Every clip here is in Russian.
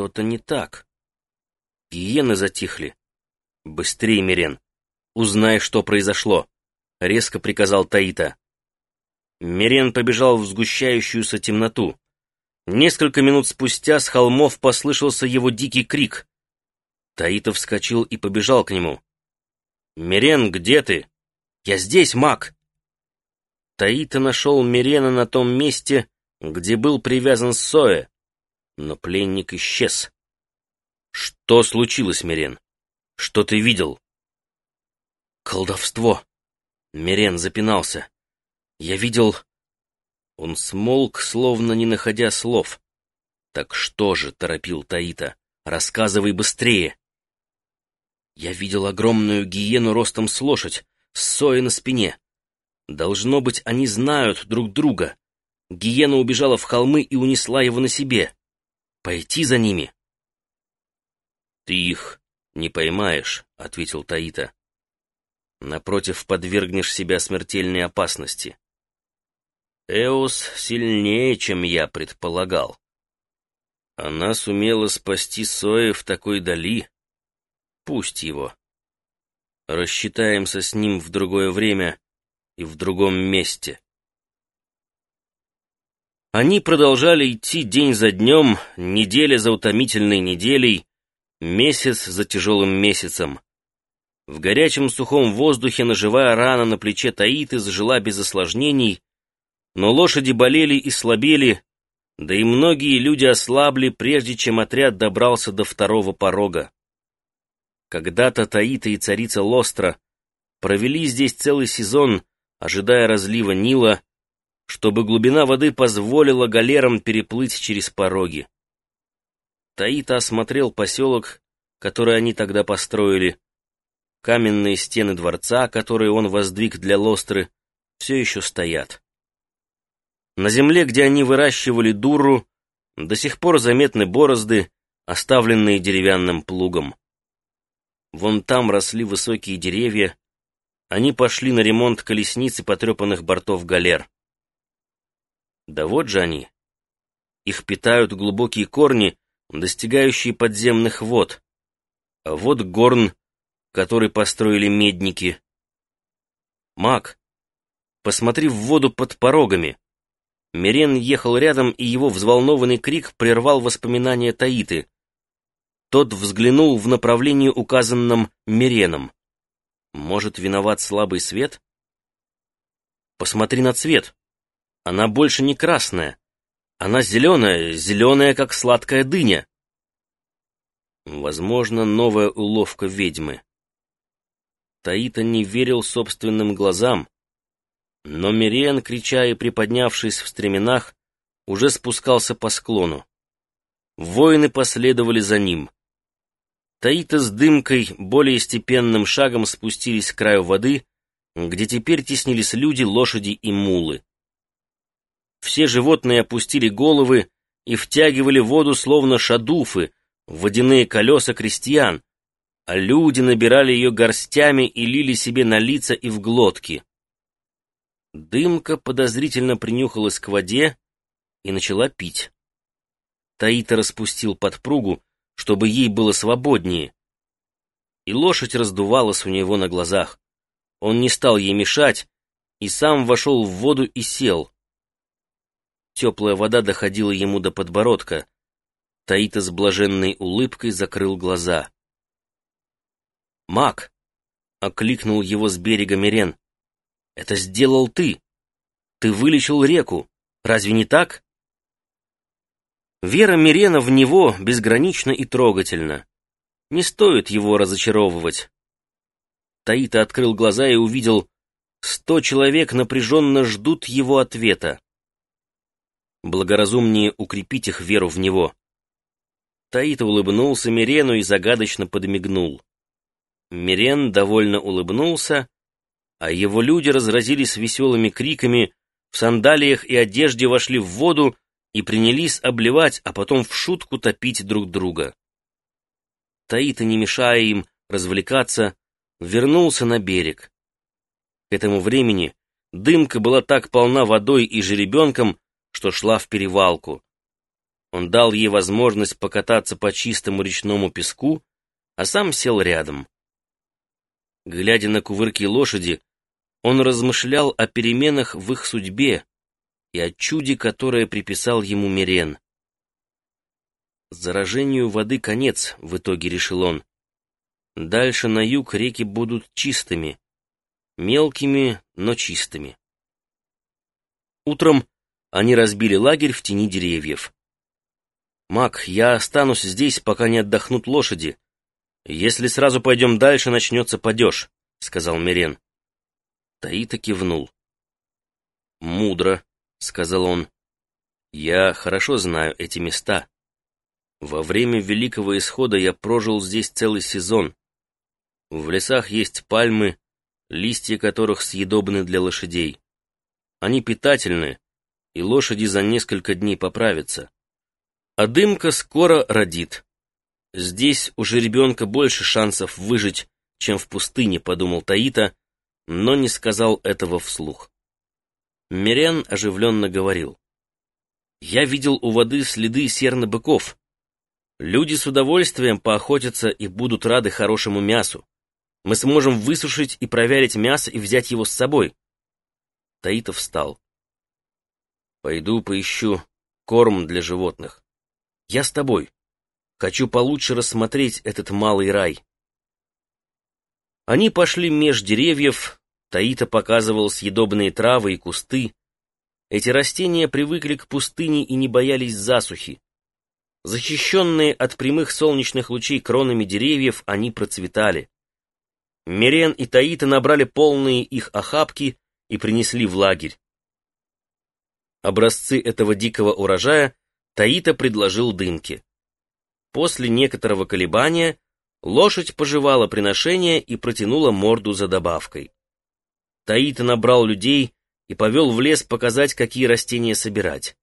Что-то не так. Гиены затихли. Быстрее, Мирен. Узнай, что произошло, — резко приказал Таита. Мирен побежал в сгущающуюся темноту. Несколько минут спустя с холмов послышался его дикий крик. Таита вскочил и побежал к нему. «Мирен, где ты?» «Я здесь, маг!» Таита нашел Мирена на том месте, где был привязан Сое, но пленник исчез. «Что случилось, Мирен? Что ты видел?» «Колдовство!» Мирен запинался. «Я видел...» Он смолк, словно не находя слов. «Так что же?» — торопил Таита. «Рассказывай быстрее!» Я видел огромную гиену ростом с лошадь, с соей на спине. Должно быть, они знают друг друга. Гиена убежала в холмы и унесла его на себе. Пойти за ними? «Ты их не поймаешь», — ответил Таита. «Напротив, подвергнешь себя смертельной опасности. Эос сильнее, чем я предполагал. Она сумела спасти Сои в такой дали. Пусть его. Рассчитаемся с ним в другое время и в другом месте. Они продолжали идти день за днем, неделя за утомительной неделей, месяц за тяжелым месяцем. В горячем сухом воздухе наживая рана на плече Таиты зажила без осложнений, но лошади болели и слабели, да и многие люди ослабли, прежде чем отряд добрался до второго порога. Когда-то Таита и царица Лостра провели здесь целый сезон, ожидая разлива Нила, чтобы глубина воды позволила галерам переплыть через пороги. Таита осмотрел поселок, который они тогда построили. Каменные стены дворца, которые он воздвиг для Лостры, все еще стоят. На земле, где они выращивали дуру, до сих пор заметны борозды, оставленные деревянным плугом. Вон там росли высокие деревья, они пошли на ремонт колесниц и потрепанных бортов галер. Да вот же они. Их питают глубокие корни, достигающие подземных вод. А вот горн, который построили медники. Маг, посмотри в воду под порогами. Мирен ехал рядом, и его взволнованный крик прервал воспоминания Таиты. Тот взглянул в направлении, указанном Миреном. Может, виноват слабый свет? Посмотри на цвет. Она больше не красная. Она зеленая, зеленая, как сладкая дыня. Возможно, новая уловка ведьмы. Таита не верил собственным глазам. Но Мириан, крича и приподнявшись в стременах, уже спускался по склону. Воины последовали за ним. Таита с дымкой более степенным шагом спустились к краю воды, где теперь теснились люди, лошади и мулы. Все животные опустили головы и втягивали воду, словно шадуфы, водяные колеса крестьян, а люди набирали ее горстями и лили себе на лица и в глотки. Дымка подозрительно принюхалась к воде и начала пить. Таита распустил подпругу, чтобы ей было свободнее. И лошадь раздувалась у него на глазах. Он не стал ей мешать и сам вошел в воду и сел. Теплая вода доходила ему до подбородка. Таита с блаженной улыбкой закрыл глаза. «Мак!» — окликнул его с берега Мирен. Это сделал ты. Ты вылечил реку. Разве не так? Вера Мирена в него безгранична и трогательна. Не стоит его разочаровывать. Таита открыл глаза и увидел, сто человек напряженно ждут его ответа. Благоразумнее укрепить их веру в него. Таита улыбнулся Мирену и загадочно подмигнул. Мирен довольно улыбнулся а его люди разразились веселыми криками, в сандалиях и одежде вошли в воду и принялись обливать, а потом в шутку топить друг друга. Таита, не мешая им развлекаться, вернулся на берег. К этому времени дымка была так полна водой и жеребенком, что шла в перевалку. Он дал ей возможность покататься по чистому речному песку, а сам сел рядом. Глядя на кувырки лошади, он размышлял о переменах в их судьбе и о чуде, которое приписал ему Мирен. Заражению воды конец, в итоге решил он. Дальше на юг реки будут чистыми, мелкими, но чистыми. Утром они разбили лагерь в тени деревьев. «Мак, я останусь здесь, пока не отдохнут лошади. Если сразу пойдем дальше, начнется падеж», — сказал Мирен. Таита кивнул. «Мудро», — сказал он. «Я хорошо знаю эти места. Во время Великого Исхода я прожил здесь целый сезон. В лесах есть пальмы, листья которых съедобны для лошадей. Они питательны, и лошади за несколько дней поправятся. А дымка скоро родит. Здесь у жеребенка больше шансов выжить, чем в пустыне, подумал Таита, но не сказал этого вслух. Мирян оживленно говорил. «Я видел у воды следы серно-быков. Люди с удовольствием поохотятся и будут рады хорошему мясу. Мы сможем высушить и проверить мясо и взять его с собой. Таитов встал. Пойду поищу корм для животных. Я с тобой. Хочу получше рассмотреть этот малый рай. Они пошли меж деревьев, Таита показывал съедобные травы и кусты. Эти растения привыкли к пустыне и не боялись засухи. Защищенные от прямых солнечных лучей кронами деревьев, они процветали. Мирен и Таита набрали полные их охапки и принесли в лагерь. Образцы этого дикого урожая Таита предложил дымке. После некоторого колебания лошадь пожевала приношение и протянула морду за добавкой. Таита набрал людей и повел в лес показать, какие растения собирать.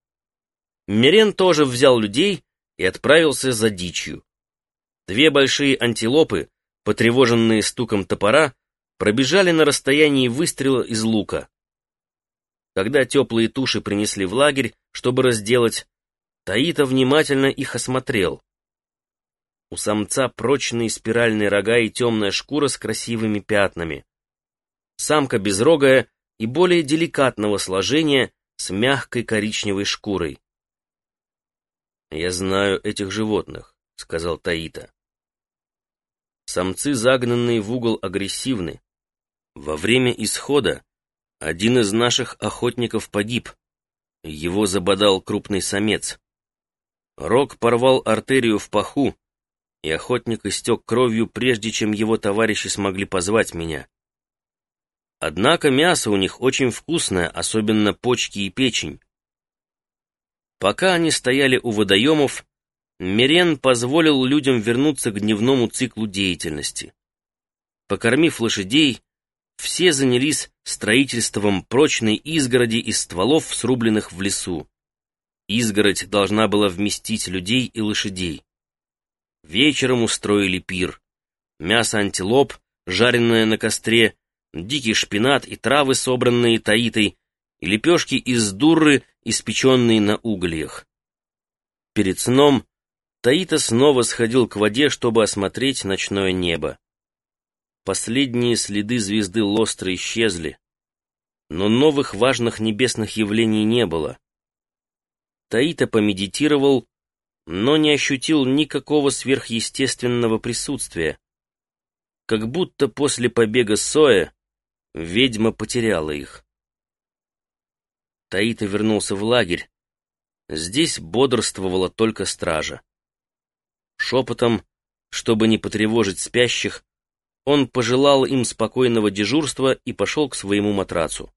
Мирен тоже взял людей и отправился за дичью. Две большие антилопы, потревоженные стуком топора, пробежали на расстоянии выстрела из лука. Когда теплые туши принесли в лагерь, чтобы разделать, Таита внимательно их осмотрел. У самца прочные спиральные рога и темная шкура с красивыми пятнами. Самка безрогая и более деликатного сложения с мягкой коричневой шкурой. «Я знаю этих животных», — сказал Таита. Самцы, загнанные в угол, агрессивны. Во время исхода один из наших охотников погиб. Его забодал крупный самец. Рог порвал артерию в паху, и охотник истек кровью, прежде чем его товарищи смогли позвать меня. Однако мясо у них очень вкусное, особенно почки и печень. Пока они стояли у водоемов, Мирен позволил людям вернуться к дневному циклу деятельности. Покормив лошадей, все занялись строительством прочной изгороди из стволов, срубленных в лесу. Изгородь должна была вместить людей и лошадей. Вечером устроили пир. Мясо антилоп, жареное на костре, дикий шпинат и травы, собранные таитой, и лепешки из дурры, испеченные на угольях. Перед сном Таита снова сходил к воде, чтобы осмотреть ночное небо. Последние следы звезды Лостра исчезли, но новых важных небесных явлений не было. Таита помедитировал, но не ощутил никакого сверхъестественного присутствия. Как будто после побега Соя ведьма потеряла их. Таита вернулся в лагерь. Здесь бодрствовала только стража. Шепотом, чтобы не потревожить спящих, он пожелал им спокойного дежурства и пошел к своему матрацу.